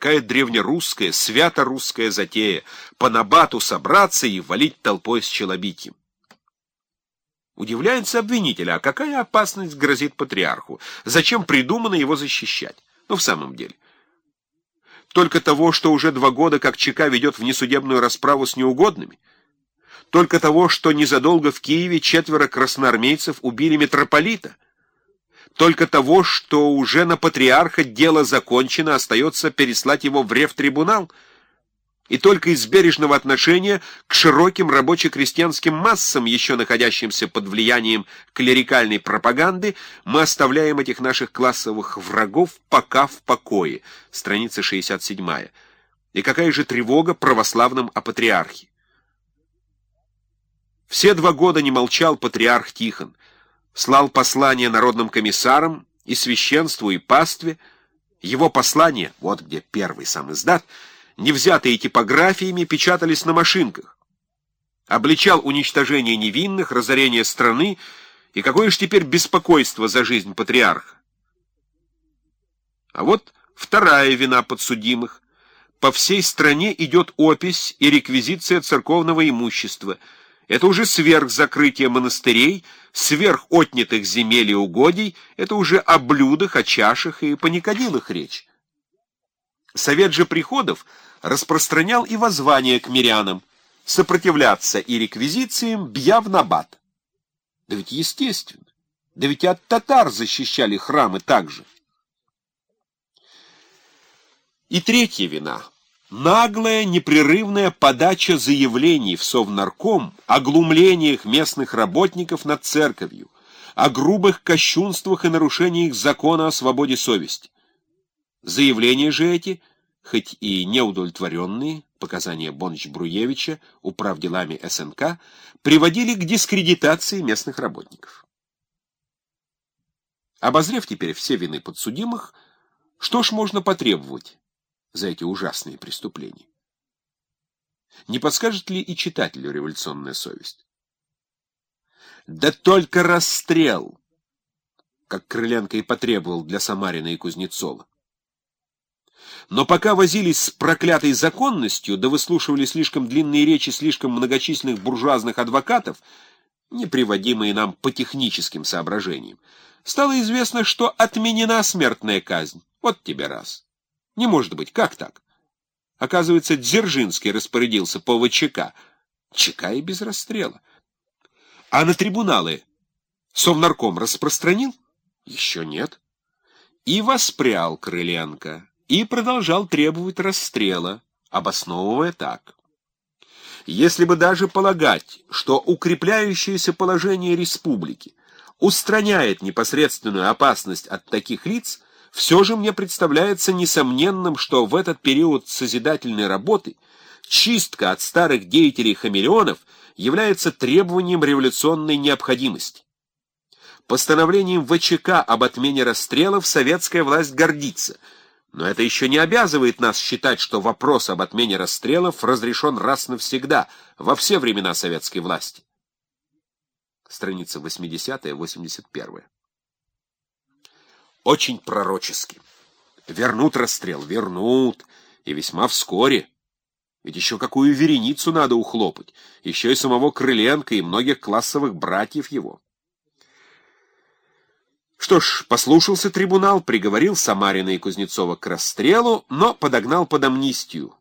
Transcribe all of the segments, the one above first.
Какая древнерусская, свято-русская затея — по набату собраться и валить толпой с челобитьем. Удивляется обвинитель, а какая опасность грозит патриарху? Зачем придумано его защищать? Ну, в самом деле. Только того, что уже два года как ЧК ведет внесудебную расправу с неугодными? Только того, что незадолго в Киеве четверо красноармейцев убили митрополита? Только того, что уже на патриарха дело закончено, остается переслать его в ревтрибунал? И только из бережного отношения к широким рабоче-крестьянским массам, еще находящимся под влиянием клерикальной пропаганды, мы оставляем этих наших классовых врагов пока в покое. Страница 67. И какая же тревога православным о патриархе? Все два года не молчал патриарх Тихон, слал послания народным комиссарам и священству, и пастве. Его послания, вот где первый сам издат, не взятые типографиями, печатались на машинках. Обличал уничтожение невинных, разорение страны, и какое же теперь беспокойство за жизнь патриарха. А вот вторая вина подсудимых. По всей стране идет опись и реквизиция церковного имущества — это уже сверх закрытия монастырей, сверх отнятых земель и угодий, это уже о блюдах, о чашах и паникадилах речь. Совет же приходов распространял и воззвание к мирянам сопротивляться и реквизициям, бья в набат. Да ведь естественно, да ведь от татар защищали храмы также. И третья вина — Наглая, непрерывная подача заявлений в Совнарком о глумлениях местных работников над церковью, о грубых кощунствах и нарушениях закона о свободе совести. Заявления же эти, хоть и неудовлетворенные, показание Бонч-Бруевича, управделами СНК, приводили к дискредитации местных работников. Обозрев теперь все вины подсудимых, что ж можно потребовать? За эти ужасные преступления. Не подскажет ли и читателю революционная совесть? Да только расстрел, как Крыленко и потребовал для Самарина и Кузнецова. Но пока возились с проклятой законностью, да выслушивали слишком длинные речи слишком многочисленных буржуазных адвокатов, не приводимые нам по техническим соображениям, стало известно, что отменена смертная казнь. Вот тебе раз. Не может быть, как так? Оказывается, Дзержинский распорядился по ВЧК. ЧК и без расстрела. А на трибуналы Совнарком распространил? Еще нет. И воспрял Крыленко, и продолжал требовать расстрела, обосновывая так. Если бы даже полагать, что укрепляющееся положение республики устраняет непосредственную опасность от таких лиц, все же мне представляется несомненным, что в этот период созидательной работы чистка от старых деятелей-хамелеонов является требованием революционной необходимости. Постановлением ВЧК об отмене расстрелов советская власть гордится, но это еще не обязывает нас считать, что вопрос об отмене расстрелов разрешен раз навсегда, во все времена советской власти. Страница 80-81 очень пророчески. Вернут расстрел, вернут, и весьма вскоре. Ведь еще какую вереницу надо ухлопать, еще и самого Крыленко, и многих классовых братьев его. Что ж, послушался трибунал, приговорил Самарина и Кузнецова к расстрелу, но подогнал под амнистию.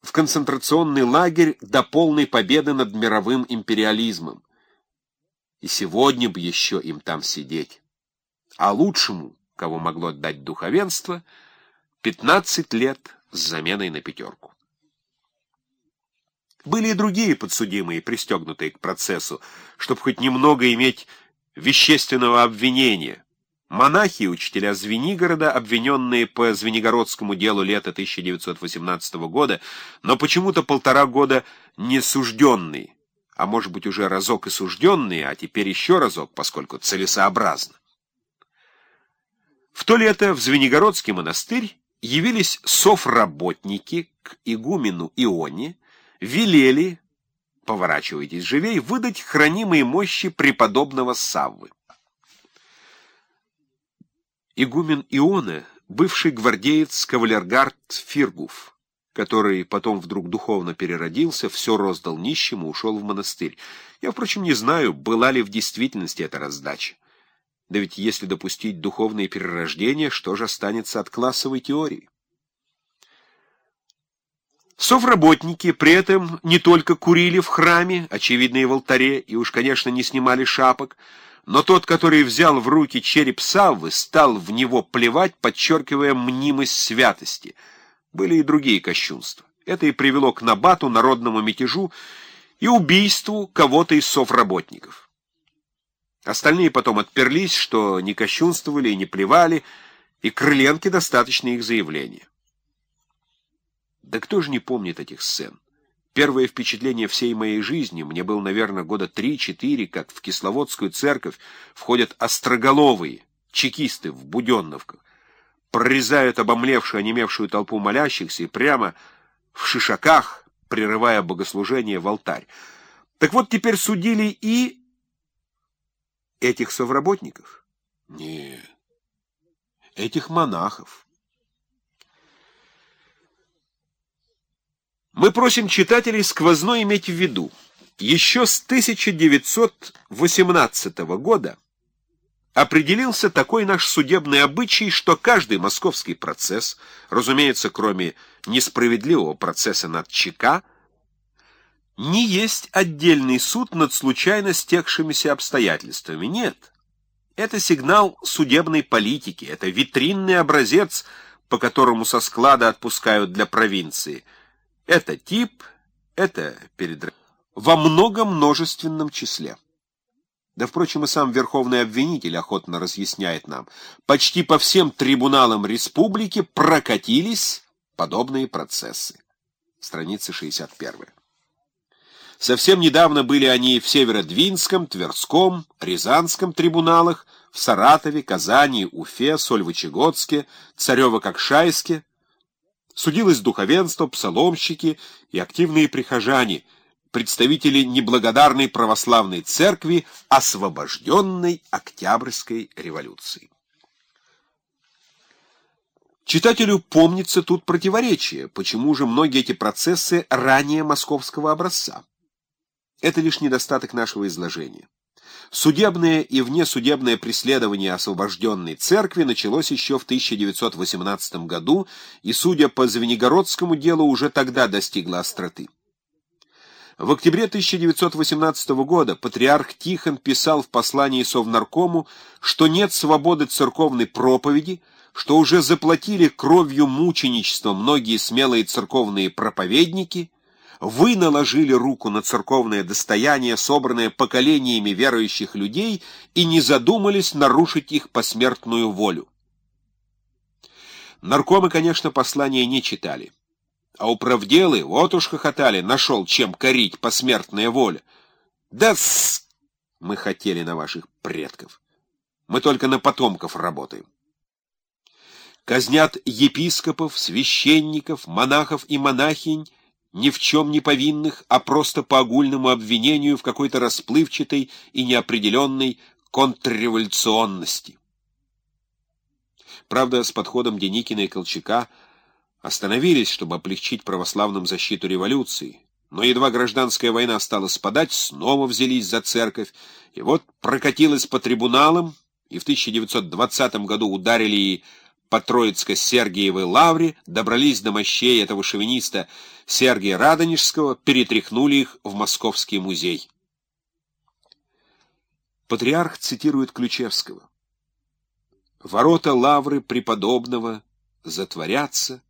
В концентрационный лагерь до полной победы над мировым империализмом. И сегодня бы еще им там сидеть а лучшему, кого могло отдать духовенство, 15 лет с заменой на пятерку. Были и другие подсудимые, пристегнутые к процессу, чтобы хоть немного иметь вещественного обвинения. Монахи и учителя Звенигорода, обвиненные по Звенигородскому делу лета 1918 года, но почему-то полтора года не сужденные, а может быть уже разок и сужденные, а теперь еще разок, поскольку целесообразно. В то лето в Звенигородский монастырь явились софработники к игумену Ионе, велели, поворачивайтесь живей, выдать хранимые мощи преподобного Саввы. Игумен Иона бывший гвардеец кавалергард Фиргуф, который потом вдруг духовно переродился, все роздал нищему, ушел в монастырь. Я, впрочем, не знаю, была ли в действительности эта раздача. Да ведь если допустить духовное перерождение, что же останется от классовой теории? Совработники при этом не только курили в храме, очевидно и в алтаре, и уж, конечно, не снимали шапок, но тот, который взял в руки череп Саввы, стал в него плевать, подчеркивая мнимость святости. Были и другие кощунства. Это и привело к набату, народному мятежу и убийству кого-то из совработников. Остальные потом отперлись, что не кощунствовали и не плевали, и Крыленке достаточно их заявления. Да кто же не помнит этих сцен? Первое впечатление всей моей жизни, мне было, наверное, года три-четыре, как в Кисловодскую церковь входят остроголовые, чекисты в буденновках, прорезают обомлевшую, онемевшую толпу молящихся и прямо в шишаках, прерывая богослужение в алтарь. Так вот, теперь судили и этих совработников? Нет, этих монахов. Мы просим читателей сквозно иметь в виду, еще с 1918 года определился такой наш судебный обычай, что каждый московский процесс, разумеется, кроме несправедливого процесса над ЧК, не есть отдельный суд над случайно стекшимися обстоятельствами. Нет. Это сигнал судебной политики, это витринный образец, по которому со склада отпускают для провинции – это тип, это перед... во многом множественном числе. Да, впрочем, и сам верховный обвинитель охотно разъясняет нам, почти по всем трибуналам республики прокатились подобные процессы. Страница 61. Совсем недавно были они в Северодвинском, Тверском, Рязанском трибуналах, в Саратове, Казани, Уфе, Сольвычегодске, Царево-Кокшайске, Судилось духовенство, псаломщики и активные прихожане, представители неблагодарной православной церкви, освобожденной Октябрьской революции. Читателю помнится тут противоречие, почему же многие эти процессы ранее московского образца. Это лишь недостаток нашего изложения. Судебное и внесудебное преследование освобожденной церкви началось еще в 1918 году и, судя по Звенигородскому делу, уже тогда достигло остроты. В октябре 1918 года патриарх Тихон писал в послании Совнаркому, что нет свободы церковной проповеди, что уже заплатили кровью мученичества многие смелые церковные проповедники, вы наложили руку на церковное достояние, собранное поколениями верующих людей, и не задумались нарушить их посмертную волю. Наркомы, конечно, послания не читали. А управделы, вот уж хохотали, нашел чем корить посмертная воля. Да с... мы хотели на ваших предков. Мы только на потомков работаем. Казнят епископов, священников, монахов и монахинь, ни в чем не повинных, а просто по огульному обвинению в какой-то расплывчатой и неопределенной контрреволюционности. Правда, с подходом Деникина и Колчака остановились, чтобы облегчить православным защиту революции, но едва гражданская война стала спадать, снова взялись за церковь, и вот прокатилась по трибуналам, и в 1920 году ударили и по Троицко-Сергиевой лавре, добрались до мощей этого шовиниста Сергия Радонежского, перетряхнули их в Московский музей. Патриарх цитирует Ключевского. «Ворота лавры преподобного затворятся,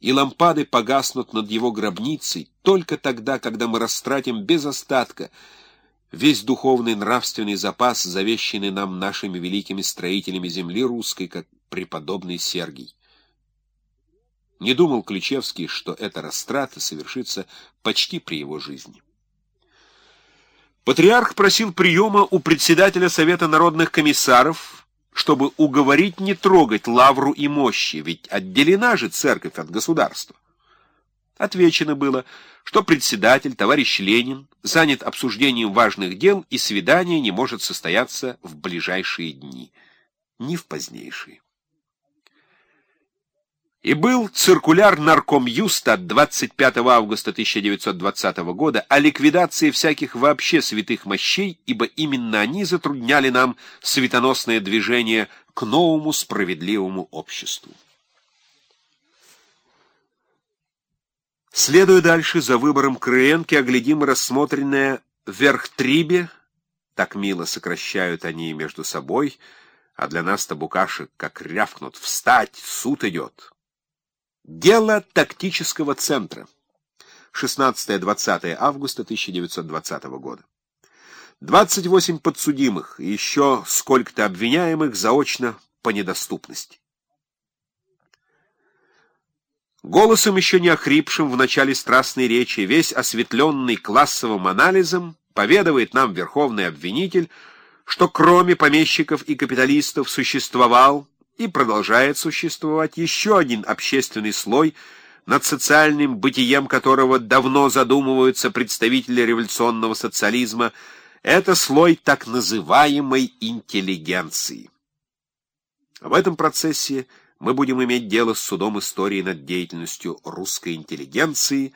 и лампады погаснут над его гробницей только тогда, когда мы растратим без остатка весь духовный нравственный запас, завещанный нам нашими великими строителями земли русской, как преподобный Сергий. Не думал Ключевский, что эта растрата совершится почти при его жизни. Патриарх просил приема у председателя Совета народных комиссаров, чтобы уговорить не трогать лавру и мощи, ведь отделена же церковь от государства. Отвечено было, что председатель, товарищ Ленин, занят обсуждением важных дел, и свидание не может состояться в ближайшие дни, ни в позднейшие. И был циркуляр нарком Юста от 25 августа 1920 года о ликвидации всяких вообще святых мощей, ибо именно они затрудняли нам светоносное движение к новому справедливому обществу. Следуя дальше за выбором Крыенки, оглядим рассмотренное Верхтрибе, так мило сокращают они между собой, а для нас-то букашек как рявкнут «Встать! Суд идет!» Дело тактического центра. 16-20 августа 1920 года. 28 подсудимых и еще сколько-то обвиняемых заочно по недоступности. Голосом еще не охрипшим в начале страстной речи, весь осветленный классовым анализом, поведывает нам верховный обвинитель, что кроме помещиков и капиталистов существовал и продолжает существовать еще один общественный слой, над социальным бытием которого давно задумываются представители революционного социализма, это слой так называемой интеллигенции. В этом процессе мы будем иметь дело с судом истории над деятельностью русской интеллигенции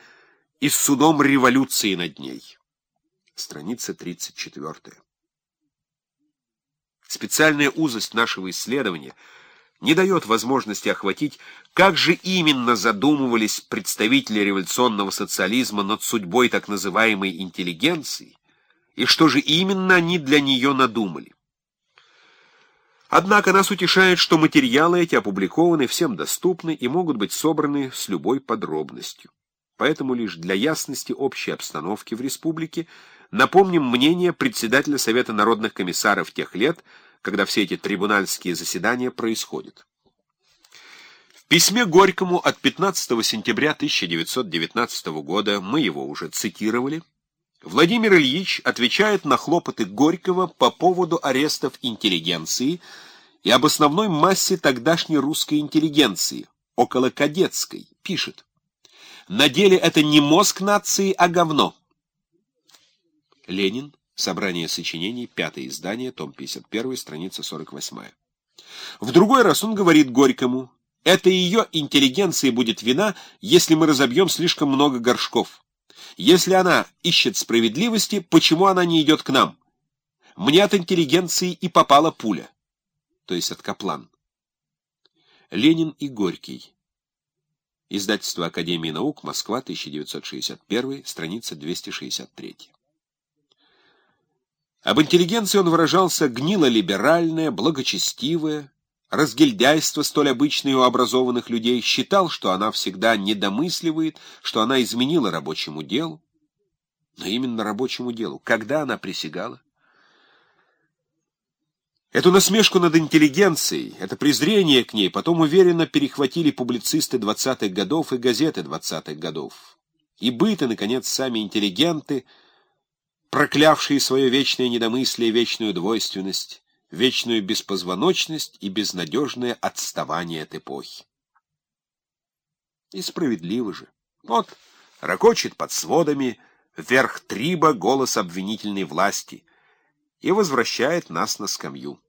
и с судом революции над ней. Страница 34. Специальная узость нашего исследования — не дает возможности охватить, как же именно задумывались представители революционного социализма над судьбой так называемой интеллигенции, и что же именно они для нее надумали. Однако нас утешает, что материалы эти опубликованы, всем доступны и могут быть собраны с любой подробностью. Поэтому лишь для ясности общей обстановки в республике напомним мнение председателя Совета народных комиссаров тех лет, когда все эти трибунальские заседания происходят. В письме Горькому от 15 сентября 1919 года, мы его уже цитировали, Владимир Ильич отвечает на хлопоты Горького по поводу арестов интеллигенции и об основной массе тогдашней русской интеллигенции, около кадетской, пишет. На деле это не мозг нации, а говно. Ленин, Собрание сочинений, пятое издание, том 51, страница 48. В другой раз он говорит Горькому, это ее интеллигенции будет вина, если мы разобьем слишком много горшков. Если она ищет справедливости, почему она не идет к нам? Мне от интеллигенции и попала пуля. То есть от Каплан. Ленин и Горький. Издательство Академии наук, Москва, 1961, страница 263. Об интеллигенции он выражался гнило-либеральное, благочестивое, разгильдяйство, столь обычное у образованных людей, считал, что она всегда недомысливает, что она изменила рабочему делу. Но именно рабочему делу. Когда она присягала? Эту насмешку над интеллигенцией, это презрение к ней потом уверенно перехватили публицисты 20-х годов и газеты 20-х годов. И быты, наконец, сами интеллигенты — проклявшие свое вечное недомыслие, вечную двойственность, вечную беспозвоночность и безнадежное отставание от эпохи. И справедливо же. Вот, ракочет под сводами вверх триба голос обвинительной власти и возвращает нас на скамью.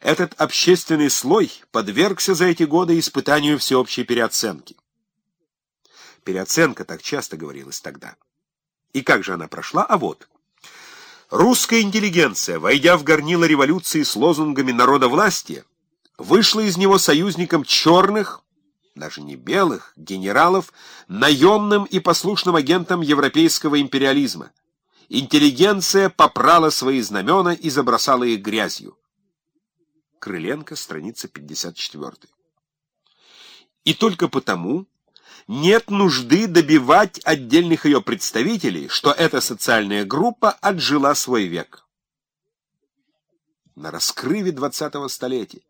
Этот общественный слой подвергся за эти годы испытанию всеобщей переоценки. Переоценка, так часто говорилось тогда. И как же она прошла? А вот. Русская интеллигенция, войдя в горнило революции с лозунгами народовластия, вышла из него союзником черных, даже не белых, генералов, наемным и послушным агентом европейского империализма. Интеллигенция попрала свои знамена и забросала их грязью. Крыленко, страница 54. И только потому, нет нужды добивать отдельных ее представителей, что эта социальная группа отжила свой век. На раскрыве двадцатого столетия.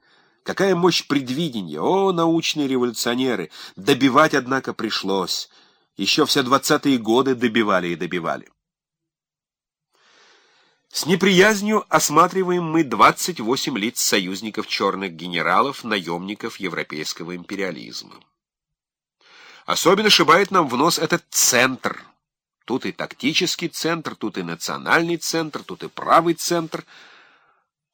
Какая мощь предвидения! О, научные революционеры! Добивать, однако, пришлось. Еще все двадцатые годы добивали и добивали. С неприязнью осматриваем мы 28 лиц союзников черных генералов, наемников европейского империализма. Особенно шибает нам в нос этот центр. Тут и тактический центр, тут и национальный центр, тут и правый центр.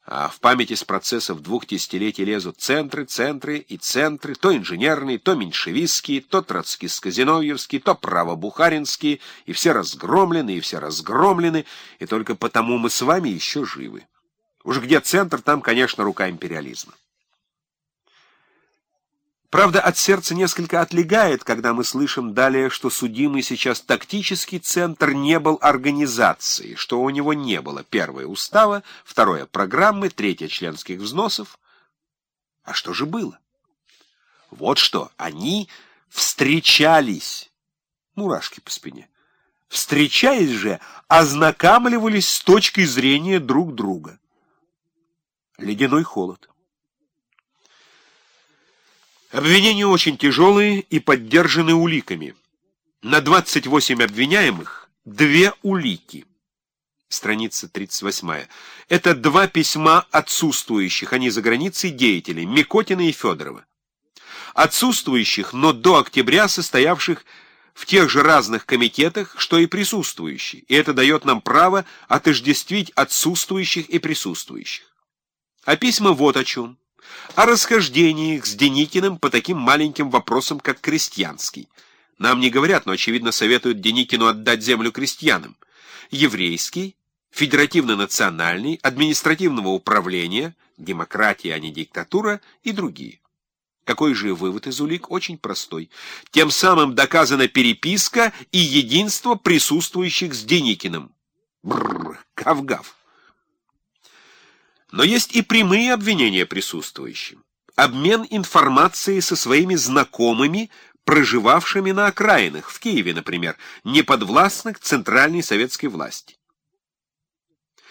А в памяти с процессов двух десятилетий лезут центры, центры и центры, то инженерные, то меньшевистские, то троцкиско-зиновьевские, то правобухаринские, и все разгромлены, и все разгромлены, и только потому мы с вами еще живы. Уж где центр, там, конечно, рука империализма. Правда, от сердца несколько отлегает, когда мы слышим далее, что судимый сейчас тактический центр не был организацией, что у него не было первое устава, второе программы, третье членских взносов. А что же было? Вот что, они встречались. Мурашки по спине. Встречаясь же, ознакомливались с точкой зрения друг друга. Ледяной холод. Обвинения очень тяжелые и поддержаны уликами. На 28 обвиняемых две улики. Страница 38. Это два письма отсутствующих, они за границей деятелей, Микотина и Федорова. Отсутствующих, но до октября состоявших в тех же разных комитетах, что и присутствующие, и это дает нам право отождествить отсутствующих и присутствующих. А письма вот о чем о расхождениях с Деникиным по таким маленьким вопросам, как крестьянский. Нам не говорят, но, очевидно, советуют Деникину отдать землю крестьянам. Еврейский, федеративно-национальный, административного управления, демократия, а не диктатура и другие. Какой же вывод из улик? Очень простой. Тем самым доказана переписка и единство присутствующих с Деникиным. Бррр, гав-гав. Но есть и прямые обвинения присутствующим. Обмен информацией со своими знакомыми, проживавшими на окраинах, в Киеве, например, не подвластных центральной советской власти.